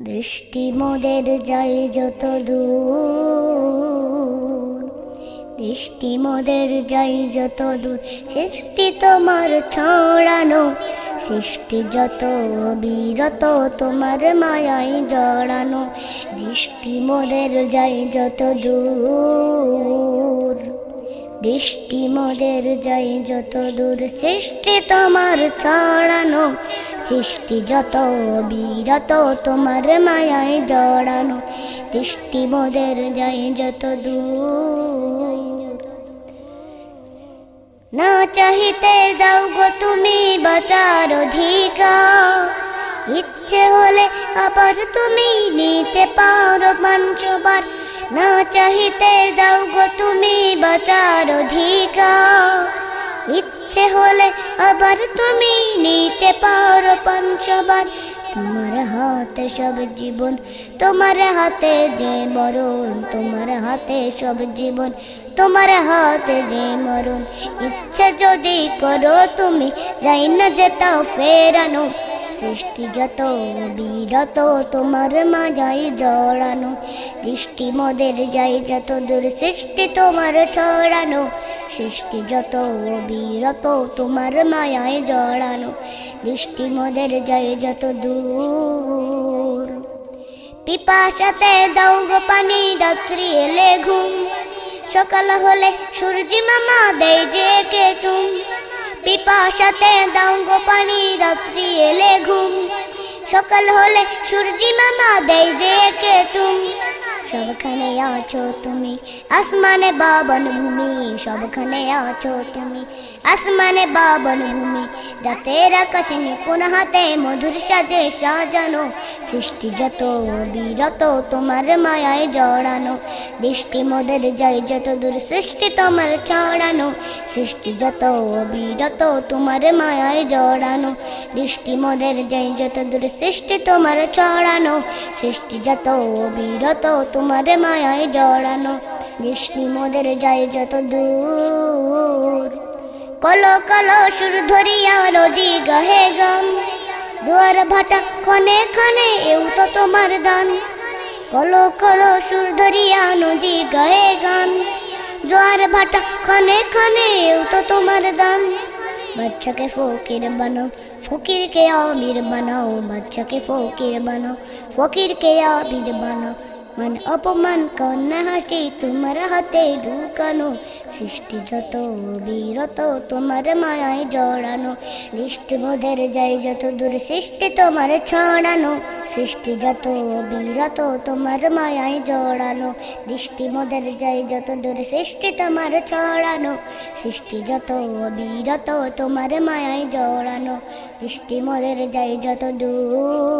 দৃষ্টি মোদের যাই যত দূর। দৃষ্টি মোদের যাই যত দূর। সৃষ্টি তোমার ছড়ানো, সৃষ্টি যত বিরত, তোমার মায়াই জড়ানো। দৃষ্টি মোদের যাই যত দূর। দৃষ্টি মোদের যাই যত দূর। সৃষ্টি তোমার ছড়ানো সৃষ্টি যত বিরত, তোমার মায়ায় জড়ানো। দৃষ্টি মোদের যাই যত দূর। না চাহিতে দাও গো তুমি বাঁচার অধিকার। ইচ্ছে হলে আবার তুমি নিতে পারো পঞ্চবার। না চাহিতে দাও গো তুমি বাঁচার অধিকার। আবার তুমি নিতে পারো পঞ্চবার। তোমার হাতে সব জীবন, তোমার হাতে যে মরণ, তোমার হাতে সব জীবন, তোমার হাতে যে মরণ। ইচ্ছে যদি করো তুমি, যাই না যেতাও ফেরানো। সৃষ্টি যত, বিরত তোমার মাজাই জড়ানো। দৃষ্টি মোদের যাই যত দূর, সৃষ্টি তোমার ছড়ানো। সৃষ্টি যত, বিরত তোমার মায়ায় জড়ানো। দৃষ্টি মোদের যাই যত দূর। পিপাসাতে দাও পানি, রাত্রি এলে ঘুম। সকাল হলে সূর্যি মামা দেয় যে কে চুম। পিপাসাতে দাও পানি, রাত্রি এলে ঘুম। সকাল হলে সূর্যি মামা দেয় যে কে চুম। সবখানে আছো তুমি, আসমানে বাবন ভূমি, সবখানে আছো তুমি আসমানে বাবন ভূমি, রাতের আকাশে নিপুণ হাতে মধুর সাজে সাজানো। সৃষ্টি যত বিরত, তোমার মায়ায় জড়ানো। দৃষ্টি মোদের যাই যত দূর সৃষ্টি তোমার ছড়ানো। সৃষ্টি যত বিরত, তোমার মায়ায় জড়ানো। দৃষ্টি মোদের যাই যত দূর সৃষ্টি তোমার ছড়ানো। সৃষ্টি যত বিরত, তোমার মায়ায় জড়ানো। দৃষ্টি মোদের যাই যত দূর কলো কলো সুর ধরিয়া নদী গাহে গান। জোয়ার ভাটা খনে খনে এও তো তোমার দান। কলো কলো সুর ধরিয়া নদী গাহে গান। জোয়ার ভাটা খনে খনে এও তো তোমার দান। বাচ্চাকে ফকির বানাও ফকিরকে আমির বানাও বাচ্চাকে ফকির বানাও ফকিরকে আমির বানাও মান অপমান কন্যা হাসি, তোমার হাতে ঢুকানো। সৃষ্টি যত বিরত, তোমার মায়ায় জড়ানো। দৃষ্টি বোধের যাই যত দূর, সৃষ্টি তোমার ছড়ানো। সৃষ্টি যত বিরত, তোমার মায়ায় জড়ানো। দৃষ্টি মোদের যাই যত দূর, সৃষ্টি তোমার ছড়ানো। সৃষ্টি যত বিরত, তোমার মায়ায় জড়ানো। দৃষ্টি মোদের যাই যত দূর